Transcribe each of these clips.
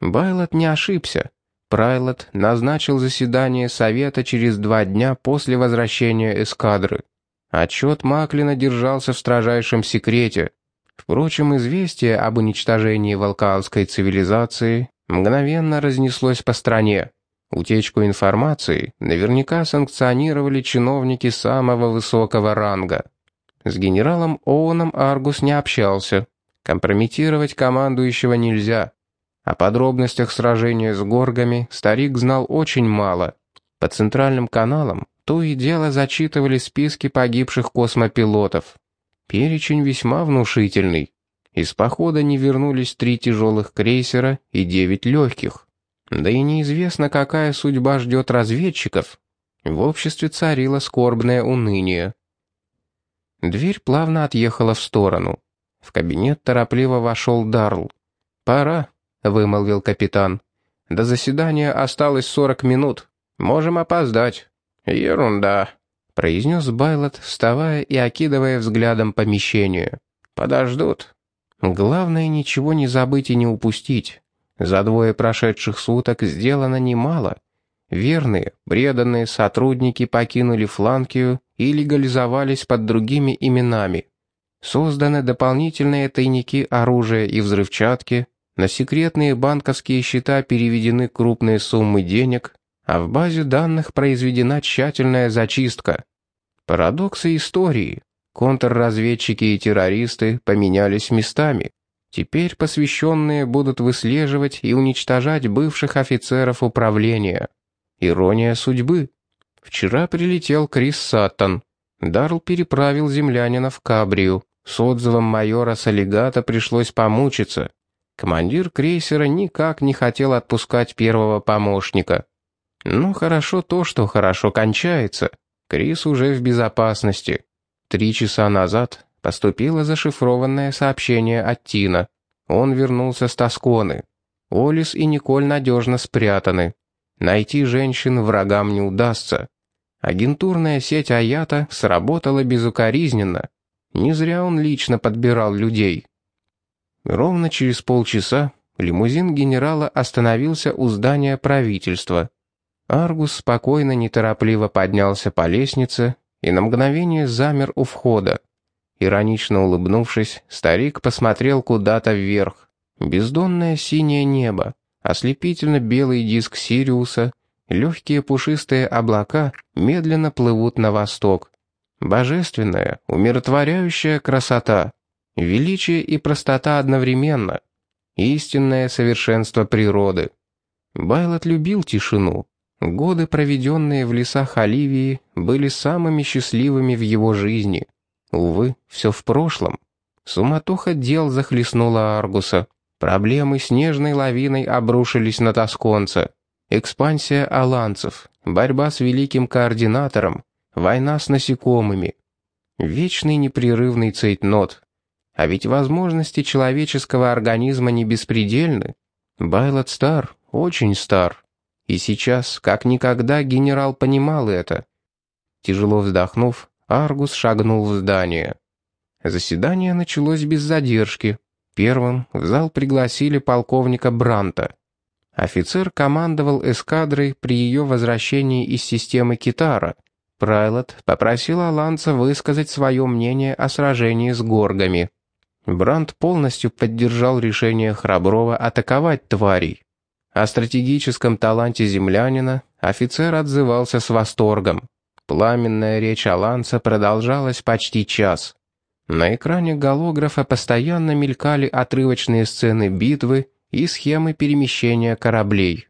Байлот не ошибся. Прайлот назначил заседание Совета через два дня после возвращения эскадры. Отчет Маклина держался в строжайшем секрете. Впрочем, известие об уничтожении волканской цивилизации мгновенно разнеслось по стране. Утечку информации наверняка санкционировали чиновники самого высокого ранга. С генералом Оуэном Аргус не общался. Компрометировать командующего нельзя. О подробностях сражения с горгами старик знал очень мало. По центральным каналам то и дело зачитывали списки погибших космопилотов. Перечень весьма внушительный. Из похода не вернулись три тяжелых крейсера и девять легких. Да и неизвестно, какая судьба ждет разведчиков. В обществе царило скорбное уныние. Дверь плавно отъехала в сторону. В кабинет торопливо вошел Дарл. «Пора», — вымолвил капитан. «До заседания осталось сорок минут. Можем опоздать». «Ерунда», — произнес Байлот, вставая и окидывая взглядом помещение. «Подождут». «Главное, ничего не забыть и не упустить. За двое прошедших суток сделано немало. Верные, преданные сотрудники покинули Фланкию и легализовались под другими именами. Созданы дополнительные тайники оружия и взрывчатки, на секретные банковские счета переведены крупные суммы денег, а в базе данных произведена тщательная зачистка. Парадоксы истории. Контрразведчики и террористы поменялись местами. Теперь посвященные будут выслеживать и уничтожать бывших офицеров управления. Ирония судьбы. Вчера прилетел Крис Саттон. Дарл переправил землянина в Кабрию. С отзывом майора Солигата пришлось помучиться. Командир крейсера никак не хотел отпускать первого помощника. Ну, хорошо то, что хорошо кончается. Крис уже в безопасности. Три часа назад поступило зашифрованное сообщение от Тина. Он вернулся с Тосконы. Олис и Николь надежно спрятаны. Найти женщин врагам не удастся. Агентурная сеть Аята сработала безукоризненно. Не зря он лично подбирал людей. Ровно через полчаса лимузин генерала остановился у здания правительства. Аргус спокойно, неторопливо поднялся по лестнице и на мгновение замер у входа. Иронично улыбнувшись, старик посмотрел куда-то вверх. Бездонное синее небо, ослепительно белый диск Сириуса, легкие пушистые облака медленно плывут на восток. Божественная, умиротворяющая красота, величие и простота одновременно, истинное совершенство природы. Байлот любил тишину. Годы, проведенные в лесах Оливии, были самыми счастливыми в его жизни — Увы, все в прошлом. Суматоха дел захлестнула Аргуса. Проблемы снежной лавиной обрушились на тосконца. Экспансия аланцев, борьба с великим координатором, война с насекомыми. Вечный непрерывный цейтнот. А ведь возможности человеческого организма не беспредельны. Байлот стар, очень стар. И сейчас, как никогда, генерал понимал это. Тяжело вздохнув, Аргус шагнул в здание. Заседание началось без задержки. Первым в зал пригласили полковника Бранта. Офицер командовал эскадрой при ее возвращении из системы Китара. Прайлот попросил Аланца высказать свое мнение о сражении с горгами. Бранд полностью поддержал решение Храброва атаковать тварей. О стратегическом таланте землянина офицер отзывался с восторгом. Пламенная речь Аланца продолжалась почти час. На экране голографа постоянно мелькали отрывочные сцены битвы и схемы перемещения кораблей.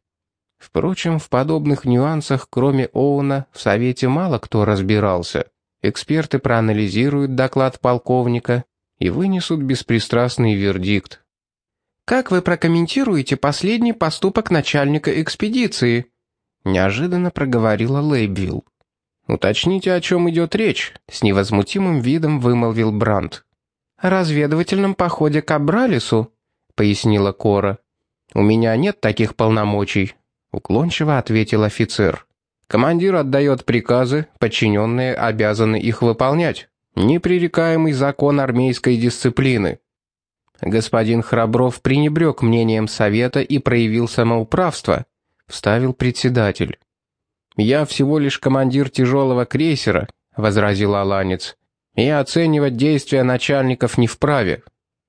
Впрочем, в подобных нюансах, кроме Оуна, в Совете мало кто разбирался. Эксперты проанализируют доклад полковника и вынесут беспристрастный вердикт. «Как вы прокомментируете последний поступок начальника экспедиции?» Неожиданно проговорила Лейбвилл. «Уточните, о чем идет речь», — с невозмутимым видом вымолвил Брандт. «О разведывательном походе к Абралису», — пояснила Кора. «У меня нет таких полномочий», — уклончиво ответил офицер. «Командир отдает приказы, подчиненные обязаны их выполнять. Непререкаемый закон армейской дисциплины». господин Храбров пренебрег мнением совета и проявил самоуправство, вставил председатель. «Я всего лишь командир тяжелого крейсера», — возразил Аланец, «и оценивать действия начальников не вправе.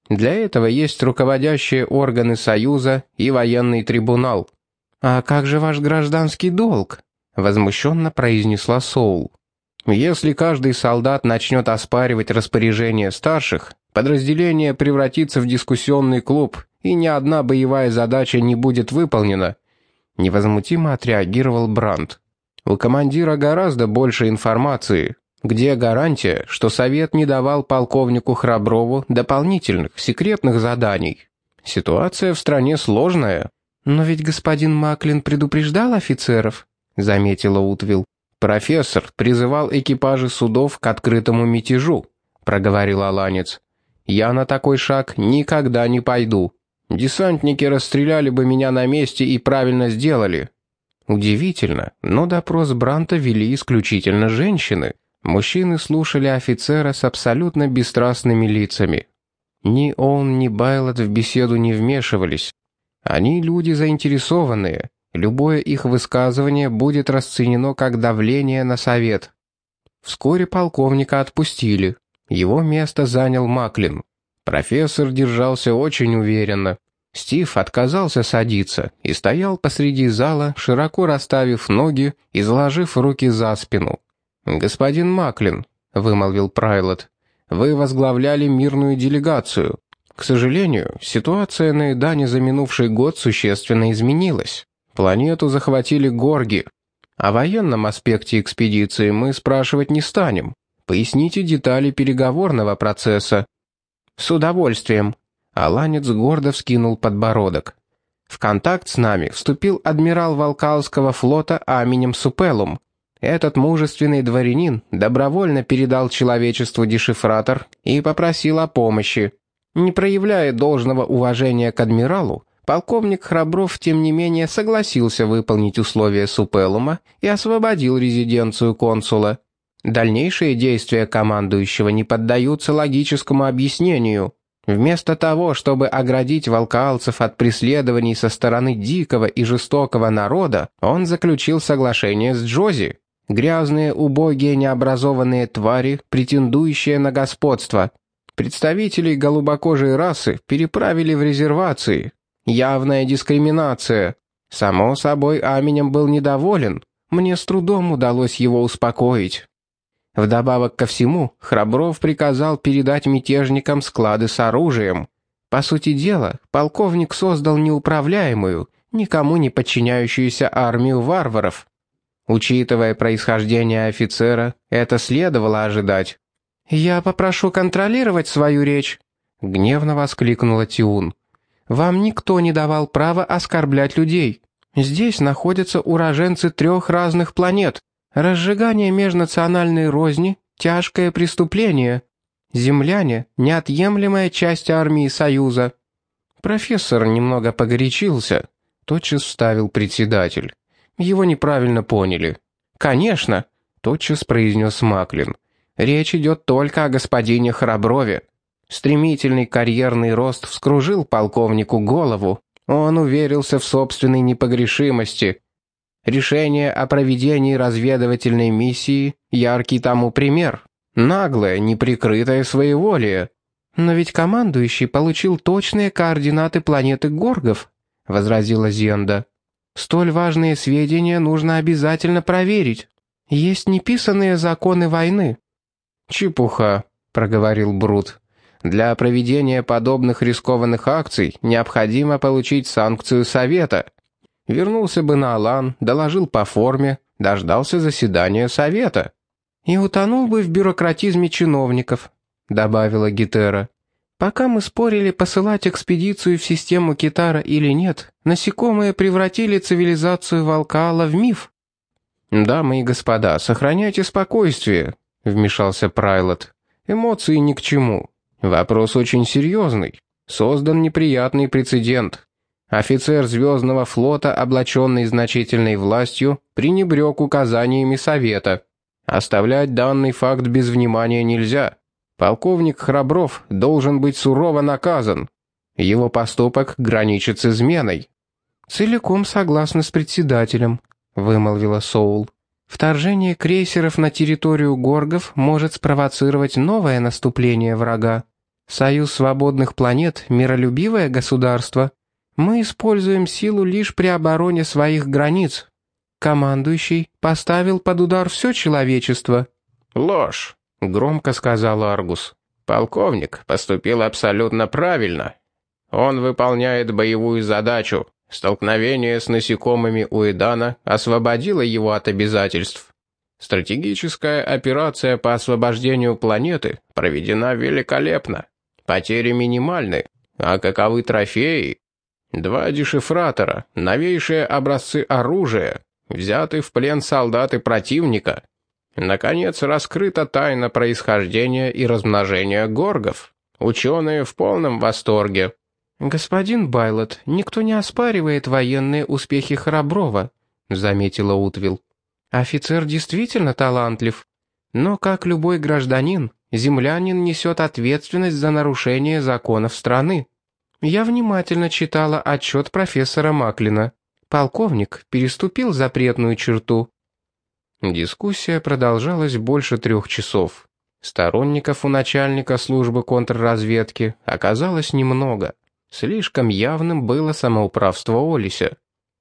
Для этого есть руководящие органы Союза и военный трибунал». «А как же ваш гражданский долг?» — возмущенно произнесла Соул. «Если каждый солдат начнет оспаривать распоряжение старших, подразделение превратится в дискуссионный клуб, и ни одна боевая задача не будет выполнена», — невозмутимо отреагировал Брандт. «У командира гораздо больше информации. Где гарантия, что совет не давал полковнику Храброву дополнительных секретных заданий? Ситуация в стране сложная». «Но ведь господин Маклин предупреждал офицеров», — заметила Утвил. «Профессор призывал экипажи судов к открытому мятежу», — проговорил Аланец. «Я на такой шаг никогда не пойду. Десантники расстреляли бы меня на месте и правильно сделали». Удивительно, но допрос Бранта вели исключительно женщины. Мужчины слушали офицера с абсолютно бесстрастными лицами. Ни он, ни Байлот в беседу не вмешивались. Они люди заинтересованные. Любое их высказывание будет расценено как давление на совет. Вскоре полковника отпустили. Его место занял Маклин. Профессор держался очень уверенно. Стив отказался садиться и стоял посреди зала, широко расставив ноги и заложив руки за спину. «Господин Маклин», — вымолвил Прайлот, — «вы возглавляли мирную делегацию. К сожалению, ситуация на Эдане за минувший год существенно изменилась. Планету захватили горги. О военном аспекте экспедиции мы спрашивать не станем. Поясните детали переговорного процесса. С удовольствием. Аланец гордо вскинул подбородок. В контакт с нами вступил адмирал Валкалского флота Аминем Супелум. Этот мужественный дворянин добровольно передал человечеству дешифратор и попросил о помощи. Не проявляя должного уважения к адмиралу, полковник Храбров, тем не менее, согласился выполнить условия Супелума и освободил резиденцию консула. Дальнейшие действия командующего не поддаются логическому объяснению. Вместо того, чтобы оградить волкалцев от преследований со стороны дикого и жестокого народа, он заключил соглашение с Джози. Грязные, убогие, необразованные твари, претендующие на господство. Представителей голубокожей расы переправили в резервации. Явная дискриминация. Само собой, Аминем был недоволен. Мне с трудом удалось его успокоить. Вдобавок ко всему, Храбров приказал передать мятежникам склады с оружием. По сути дела, полковник создал неуправляемую, никому не подчиняющуюся армию варваров. Учитывая происхождение офицера, это следовало ожидать. «Я попрошу контролировать свою речь», — гневно воскликнула Тиун. «Вам никто не давал права оскорблять людей. Здесь находятся уроженцы трех разных планет. Разжигание межнациональной розни — тяжкое преступление. Земляне — неотъемлемая часть армии Союза». Профессор немного погорячился, тотчас вставил председатель. Его неправильно поняли. «Конечно», — тотчас произнес Маклин. Речь идет только о господине Храброве. Стремительный карьерный рост вскружил полковнику голову. Он уверился в собственной непогрешимости. Решение о проведении разведывательной миссии – яркий тому пример. Наглое, неприкрытое своеволие. «Но ведь командующий получил точные координаты планеты Горгов», — возразила Зенда. «Столь важные сведения нужно обязательно проверить. Есть неписанные законы войны, «Чепуха», — проговорил Брут. «Для проведения подобных рискованных акций необходимо получить санкцию Совета. Вернулся бы на Алан, доложил по форме, дождался заседания Совета. И утонул бы в бюрократизме чиновников», — добавила Гитера. «Пока мы спорили, посылать экспедицию в систему Китара или нет, насекомые превратили цивилизацию Волкаала в миф». «Дамы и господа, сохраняйте спокойствие», — вмешался Прайлот. «Эмоции ни к чему. Вопрос очень серьезный. Создан неприятный прецедент. Офицер Звездного флота, облаченный значительной властью, пренебрег указаниями Совета. Оставлять данный факт без внимания нельзя. Полковник Храбров должен быть сурово наказан. Его поступок граничит с изменой». «Целиком согласна с председателем», — вымолвила Соул. «Вторжение крейсеров на территорию Горгов может спровоцировать новое наступление врага. Союз свободных планет — миролюбивое государство. Мы используем силу лишь при обороне своих границ. Командующий поставил под удар все человечество». «Ложь», — громко сказал Аргус. «Полковник поступил абсолютно правильно. Он выполняет боевую задачу. Столкновение с насекомыми у Эдана освободило его от обязательств. Стратегическая операция по освобождению планеты проведена великолепно. Потери минимальны, а каковы трофеи? Два дешифратора, новейшие образцы оружия, взяты в плен солдаты противника. Наконец раскрыта тайна происхождения и размножения горгов. Ученые в полном восторге. «Господин Байлот, никто не оспаривает военные успехи Храброва», — заметила Утвил. «Офицер действительно талантлив. Но, как любой гражданин, землянин несет ответственность за нарушение законов страны. Я внимательно читала отчет профессора Маклина. Полковник переступил запретную черту». Дискуссия продолжалась больше трех часов. Сторонников у начальника службы контрразведки оказалось немного. Слишком явным было самоуправство Олися.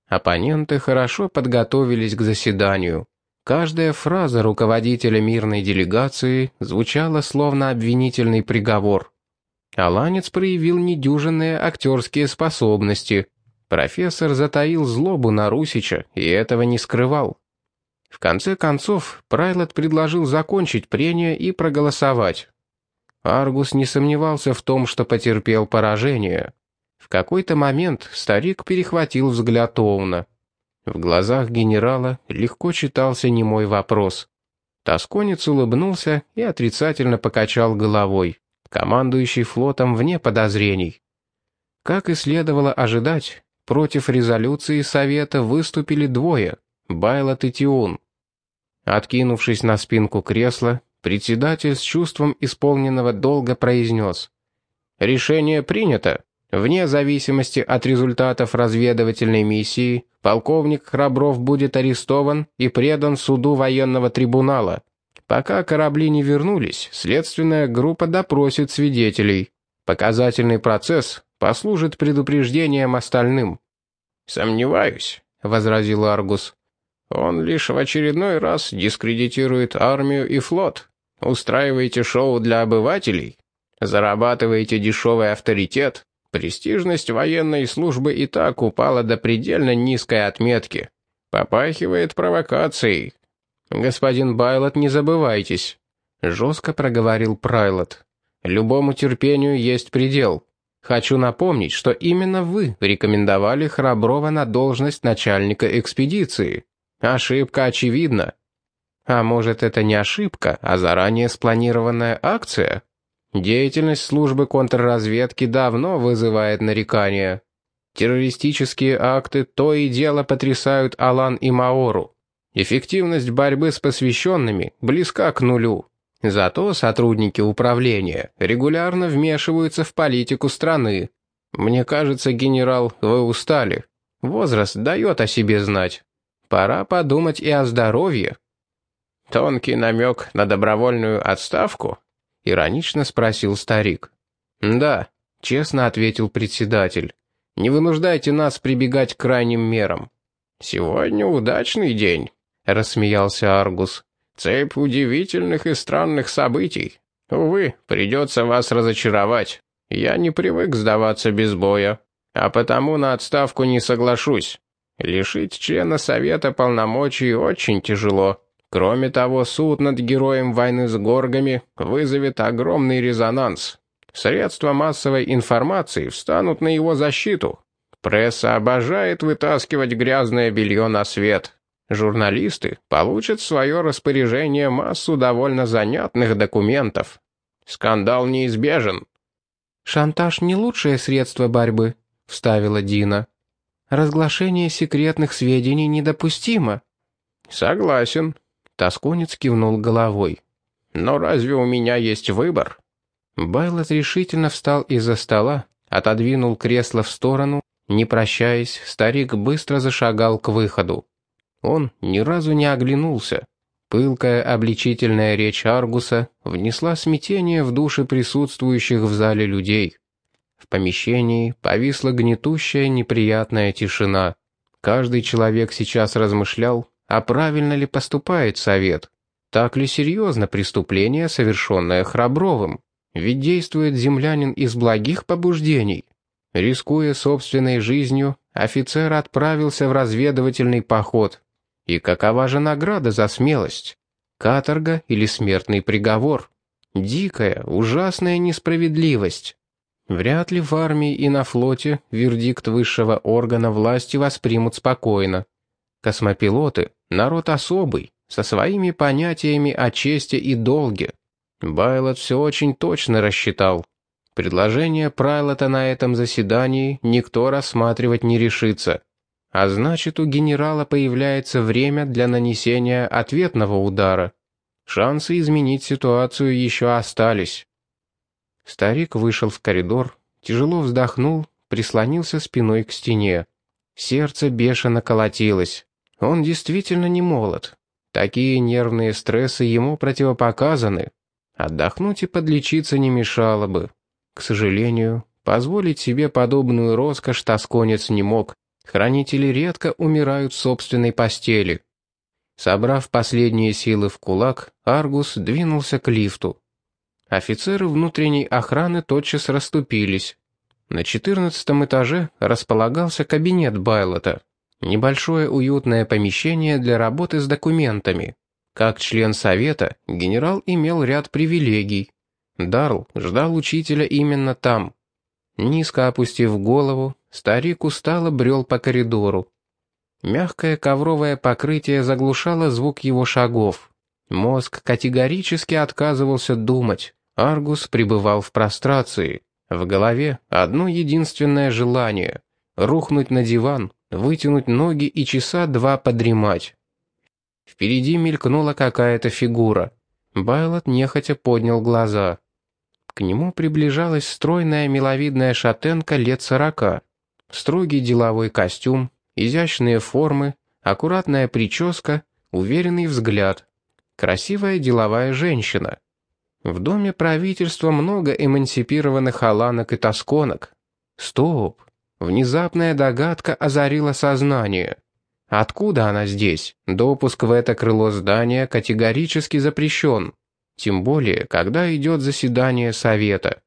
Оппоненты хорошо подготовились к заседанию. Каждая фраза руководителя мирной делегации звучала словно обвинительный приговор. Аланец проявил недюжинные актерские способности. Профессор затаил злобу на Русича и этого не скрывал. В конце концов, Прайлот предложил закончить прение и проголосовать. Аргус не сомневался в том, что потерпел поражение. В какой-то момент старик перехватил взгляд Оуна. В глазах генерала легко читался немой вопрос. Тосконец улыбнулся и отрицательно покачал головой, командующий флотом вне подозрений. Как и следовало ожидать, против резолюции Совета выступили двое — Байлот и Тиун. Откинувшись на спинку кресла, председатель с чувством исполненного долга произнес. «Решение принято. Вне зависимости от результатов разведывательной миссии, полковник Храбров будет арестован и предан суду военного трибунала. Пока корабли не вернулись, следственная группа допросит свидетелей. Показательный процесс послужит предупреждением остальным. «Сомневаюсь», — возразил Аргус. «Он лишь в очередной раз дискредитирует армию и флот. Устраиваете шоу для обывателей, зарабатываете дешевый авторитет, Престижность военной службы и так упала до предельно низкой отметки. Попахивает провокацией. «Господин Байлот, не забывайтесь», — жестко проговорил Прайлот. «Любому терпению есть предел. Хочу напомнить, что именно вы рекомендовали Храброва на должность начальника экспедиции. Ошибка очевидна. А может, это не ошибка, а заранее спланированная акция?» Деятельность службы контрразведки давно вызывает нарекания. Террористические акты то и дело потрясают Алан и Маору. Эффективность борьбы с посвященными близка к нулю. Зато сотрудники управления регулярно вмешиваются в политику страны. Мне кажется, генерал, вы устали. Возраст дает о себе знать. Пора подумать и о здоровье. Тонкий намек на добровольную отставку — иронично спросил старик. «Да», — честно ответил председатель. «Не вынуждайте нас прибегать к крайним мерам». «Сегодня удачный день», — рассмеялся Аргус. «Цепь удивительных и странных событий. Увы, придется вас разочаровать. Я не привык сдаваться без боя, а потому на отставку не соглашусь. Лишить члена Совета полномочий очень тяжело». Кроме того, суд над героем войны с горгами вызовет огромный резонанс. Средства массовой информации встанут на его защиту. Пресса обожает вытаскивать грязное белье на свет. Журналисты получат в свое распоряжение массу довольно занятных документов. Скандал неизбежен. «Шантаж не лучшее средство борьбы», — вставила Дина. «Разглашение секретных сведений недопустимо». «Согласен», Тосконец кивнул головой. «Но разве у меня есть выбор?» Байлот решительно встал из-за стола, отодвинул кресло в сторону, не прощаясь, старик быстро зашагал к выходу. Он ни разу не оглянулся. Пылкая обличительная речь Аргуса внесла смятение в души присутствующих в зале людей. В помещении повисла гнетущая неприятная тишина. Каждый человек сейчас размышлял, а правильно ли поступает совет. Так ли серьезно преступление, совершенное Храбровым? Ведь действует землянин из благих побуждений. Рискуя собственной жизнью, офицер отправился в разведывательный поход. И какова же награда за смелость? Каторга или смертный приговор? Дикая, ужасная несправедливость. Вряд ли в армии и на флоте вердикт высшего органа власти воспримут спокойно. Космопилоты — народ особый, со своими понятиями о чести и долге. Байлот все очень точно рассчитал. Предложение Прайлота на этом заседании никто рассматривать не решится. А значит, у генерала появляется время для нанесения ответного удара. Шансы изменить ситуацию еще остались. Старик вышел в коридор, тяжело вздохнул, прислонился спиной к стене. Сердце бешено колотилось. Он действительно не молод. Такие нервные стрессы ему противопоказаны. Отдохнуть и подлечиться не мешало бы. К сожалению, позволить себе подобную роскошь тосконец не мог. Хранители редко умирают в собственной постели. Собрав последние силы в кулак, Аргус двинулся к лифту. Офицеры внутренней охраны тотчас расступились. На четырнадцатом этаже располагался кабинет Байлота. Небольшое уютное помещение для работы с документами. Как член совета, генерал имел ряд привилегий. Дарл ждал учителя именно там. Низко опустив голову, старик устало брел по коридору. Мягкое ковровое покрытие заглушало звук его шагов. Мозг категорически отказывался думать. Аргус пребывал в прострации. В голове одно единственное желание — рухнуть на диван, вытянуть ноги и часа два подремать. Впереди мелькнула какая-то фигура. Байлот нехотя поднял глаза. К нему приближалась стройная миловидная шатенка лет сорока. Строгий деловой костюм, изящные формы, аккуратная прическа, уверенный взгляд. Красивая деловая женщина. В доме правительства много эмансипированных аланок и тосконок. Стоп! Внезапная догадка озарила сознание. Откуда она здесь? Допуск в это крыло здания категорически запрещен. Тем более, когда идет заседание совета.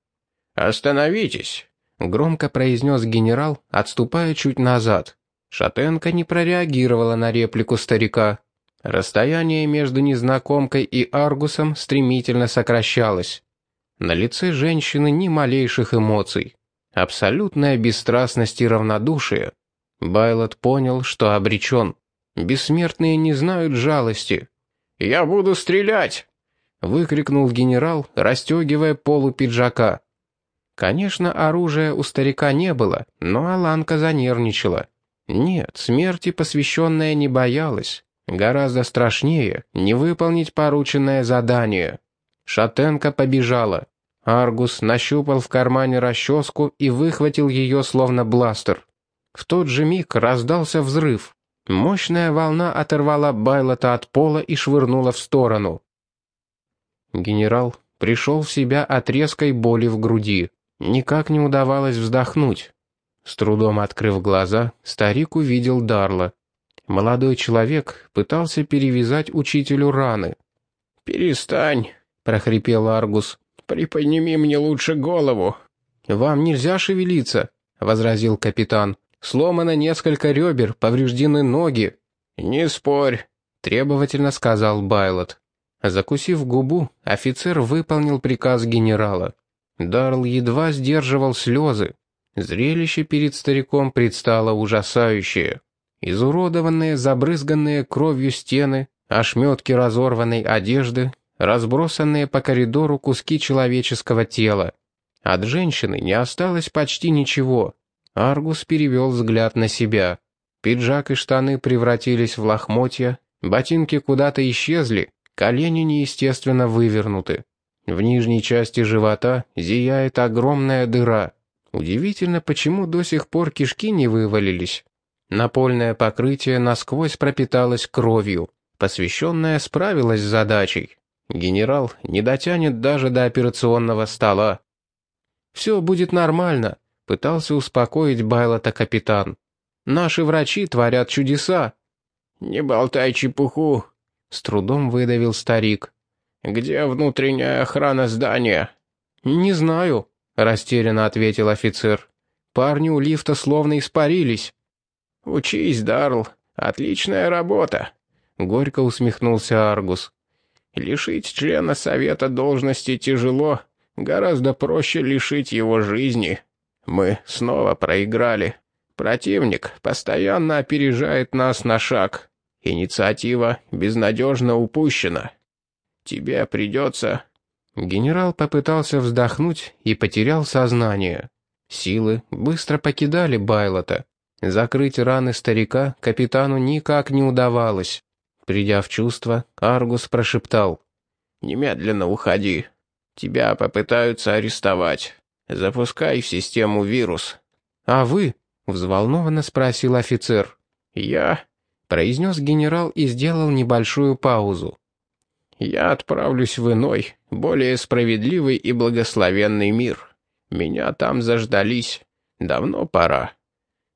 «Остановитесь!» — громко произнес генерал, отступая чуть назад. Шатенко не прореагировала на реплику старика. Расстояние между незнакомкой и Аргусом стремительно сокращалось. На лице женщины ни малейших эмоций. Абсолютная бесстрастность и равнодушие. Байлот понял, что обречен. Бессмертные не знают жалости. «Я буду стрелять!» выкрикнул генерал, расстегивая полу пиджака. Конечно, оружия у старика не было, но Аланка занервничала. Нет, смерти посвященная не боялась. Гораздо страшнее не выполнить порученное задание. Шатенка побежала. Аргус нащупал в кармане расческу и выхватил ее словно бластер. В тот же миг раздался взрыв. Мощная волна оторвала Байлота от пола и швырнула в сторону. Генерал пришел в себя от резкой боли в груди. Никак не удавалось вздохнуть. С трудом открыв глаза, старик увидел Дарла. Молодой человек пытался перевязать учителю раны. «Перестань», — прохрипел Аргус. «Приподними мне лучше голову». «Вам нельзя шевелиться», — возразил капитан. «Сломано несколько ребер, повреждены ноги». «Не спорь», — требовательно сказал Байлот. Закусив губу, офицер выполнил приказ генерала. Дарл едва сдерживал слезы. Зрелище перед стариком предстало ужасающее. Изуродованные, забрызганные кровью стены, ошметки разорванной одежды, разбросанные по коридору куски человеческого тела. От женщины не осталось почти ничего. Аргус перевел взгляд на себя. Пиджак и штаны превратились в лохмотья, ботинки куда-то исчезли, Колени неестественно вывернуты. В нижней части живота зияет огромная дыра. Удивительно, почему до сих пор кишки не вывалились. Напольное покрытие насквозь пропиталось кровью. Посвященная справилась с задачей. Генерал не дотянет даже до операционного стола. «Все будет нормально», — пытался успокоить Байлота капитан. «Наши врачи творят чудеса». «Не болтай чепуху», — с трудом выдавил старик. «Где внутренняя охрана здания?» «Не знаю», — растерянно ответил офицер. «Парни у лифта словно испарились». «Учись, Дарл. Отличная работа», — горько усмехнулся Аргус. «Лишить члена совета должности тяжело, гораздо проще лишить его жизни. Мы снова проиграли. Противник постоянно опережает нас на шаг. Инициатива безнадежно упущена. Тебе придется...» Генерал попытался вздохнуть и потерял сознание. Силы быстро покидали Байлота. Закрыть раны старика капитану никак не удавалось. Придя в чувство, Аргус прошептал. «Немедленно уходи. Тебя попытаются арестовать. Запускай в систему вирус». «А вы?» — взволнованно спросил офицер. «Я?» — произнес генерал и сделал небольшую паузу. «Я отправлюсь в иной, более справедливый и благословенный мир. Меня там заждались. Давно пора».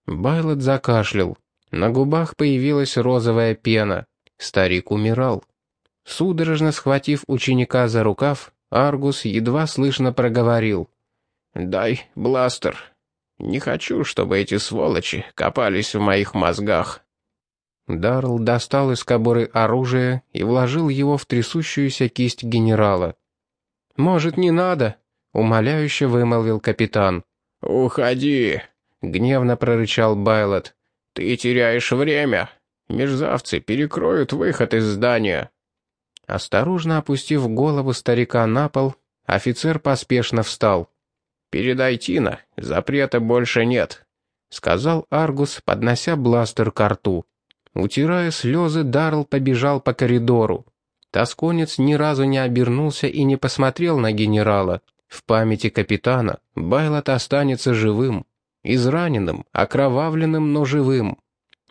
Байлот закашлял. На губах появилась розовая пена. Старик умирал. Судорожно схватив ученика за рукав, Аргус едва слышно проговорил. «Дай бластер. Не хочу, чтобы эти сволочи копались в моих мозгах». Дарл достал из кобуры оружие и вложил его в трясущуюся кисть генерала. «Может, не надо?» — умоляюще вымолвил капитан. «Уходи!» — гневно прорычал Байлот. «Ты теряешь время. Мерзавцы перекроют выход из здания». Осторожно опустив голову старика на пол, офицер поспешно встал. «Передай Тина, запрета больше нет», — сказал Аргус, поднося бластер к рту. Утирая слезы, Дарл побежал по коридору. Тосконец ни разу не обернулся и не посмотрел на генерала. В памяти капитана Байлот останется живым. Израненным, окровавленным, но живым.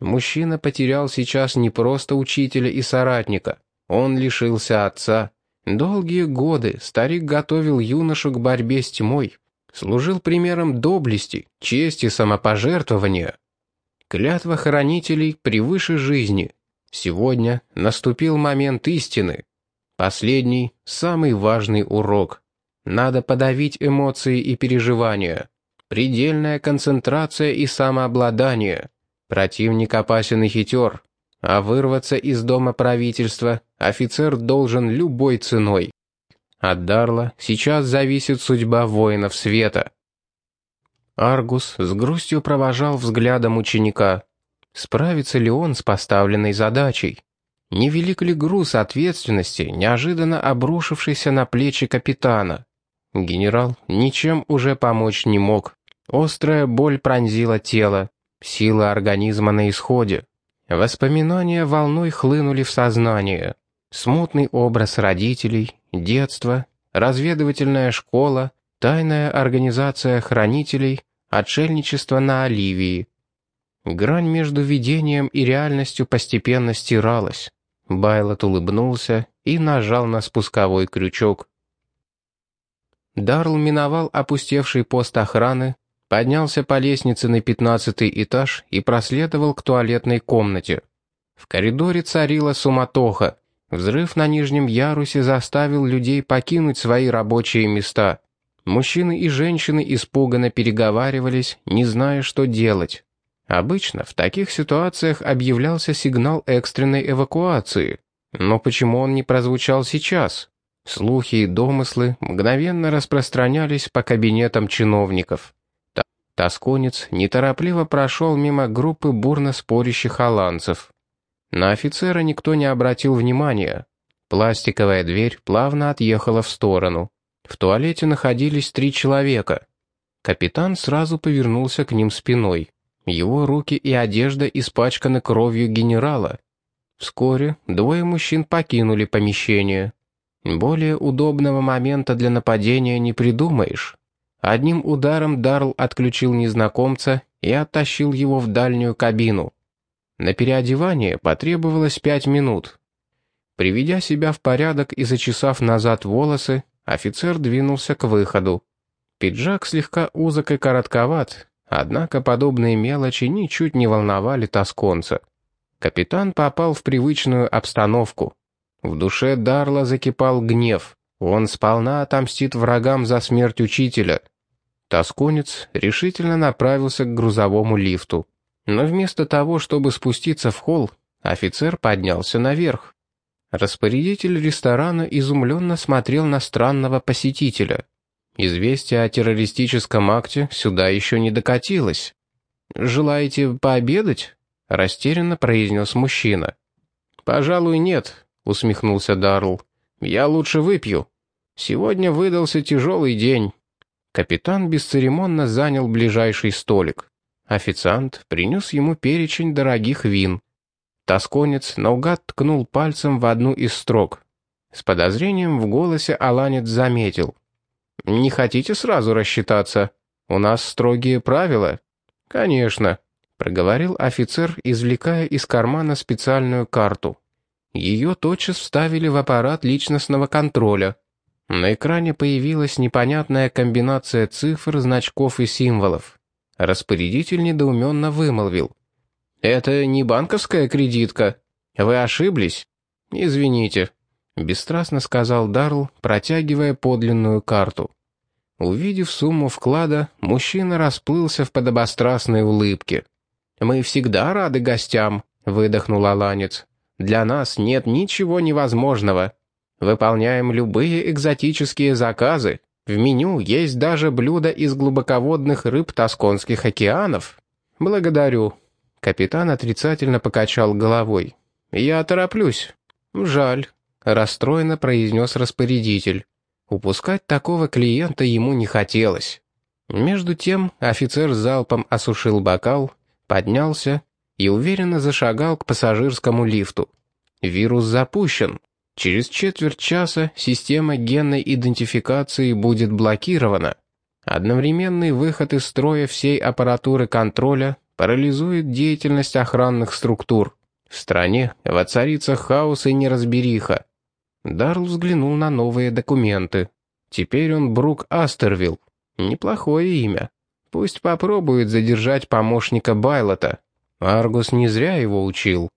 Мужчина потерял сейчас не просто учителя и соратника. Он лишился отца. Долгие годы старик готовил юношу к борьбе с тьмой. Служил примером доблести, чести, самопожертвования. Клятва хранителей превыше жизни. Сегодня наступил момент истины. Последний, самый важный урок. Надо подавить эмоции и переживания предельная концентрация и самообладание. Противник опасен и хитер, а вырваться из дома правительства офицер должен любой ценой. От Дарла сейчас зависит судьба воинов света. Аргус с грустью провожал взглядом ученика. Справится ли он с поставленной задачей? Невелик ли груз ответственности, неожиданно обрушившийся на плечи капитана? Генерал ничем уже помочь не мог. Острая боль пронзила тело, сила организма на исходе. Воспоминания волной хлынули в сознание. Смутный образ родителей, детство, разведывательная школа, тайная организация хранителей, отшельничество на Оливии. Грань между видением и реальностью постепенно стиралась. Байлот улыбнулся и нажал на спусковой крючок. Дарл миновал опустевший пост охраны, поднялся по лестнице на пятнадцатый этаж и проследовал к туалетной комнате. В коридоре царила суматоха. Взрыв на нижнем ярусе заставил людей покинуть свои рабочие места. Мужчины и женщины испуганно переговаривались, не зная, что делать. Обычно в таких ситуациях объявлялся сигнал экстренной эвакуации. Но почему он не прозвучал сейчас? Слухи и домыслы мгновенно распространялись по кабинетам чиновников. Тосконец неторопливо прошел мимо группы бурно спорящих аланцев. На офицера никто не обратил внимания. Пластиковая дверь плавно отъехала в сторону. В туалете находились три человека. Капитан сразу повернулся к ним спиной. Его руки и одежда испачканы кровью генерала. Вскоре двое мужчин покинули помещение. Более удобного момента для нападения не придумаешь. Одним ударом Дарл отключил незнакомца и оттащил его в дальнюю кабину. На переодевание потребовалось пять минут. Приведя себя в порядок и зачесав назад волосы, офицер двинулся к выходу. Пиджак слегка узок и коротковат, однако подобные мелочи ничуть не волновали тосконца. Капитан попал в привычную обстановку. В душе Дарла закипал гнев. Он сполна отомстит врагам за смерть учителя. Тосконец решительно направился к грузовому лифту. Но вместо того, чтобы спуститься в холл, офицер поднялся наверх. Распорядитель ресторана изумленно смотрел на странного посетителя. Известие о террористическом акте сюда еще не докатилось. «Желаете пообедать?» — растерянно произнес мужчина. «Пожалуй, нет», — усмехнулся Дарл. «Я лучше выпью. Сегодня выдался тяжелый день». Капитан бесцеремонно занял ближайший столик. Официант принес ему перечень дорогих вин. Тосконец наугад ткнул пальцем в одну из строк. С подозрением в голосе Аланец заметил. «Не хотите сразу рассчитаться? У нас строгие правила». «Конечно», — проговорил офицер, извлекая из кармана специальную карту. Ее тотчас вставили в аппарат личностного контроля. На экране появилась непонятная комбинация цифр, значков и символов. Распорядитель недоуменно вымолвил. «Это не банковская кредитка. Вы ошиблись?» «Извините», — бесстрастно сказал Дарл, протягивая подлинную карту. Увидев сумму вклада, мужчина расплылся в подобострастной улыбке. «Мы всегда рады гостям», — выдохнул Аланец. «Для нас нет ничего невозможного. Выполняем любые экзотические заказы. В меню есть даже блюда из глубоководных рыб Тосконских океанов». «Благодарю». Капитан отрицательно покачал головой. «Я тороплюсь». «Жаль», — расстроенно произнес распорядитель. Упускать такого клиента ему не хотелось. Между тем офицер залпом осушил бокал, поднялся и уверенно зашагал к пассажирскому лифту. Вирус запущен. Через четверть часа система генной идентификации будет блокирована. Одновременный выход из строя всей аппаратуры контроля парализует деятельность охранных структур. В стране воцарится хаос и неразбериха. Дарл взглянул на новые документы. Теперь он Брук Астервилл. Неплохое имя. Пусть попробует задержать помощника Байлота. Аргус не зря его учил.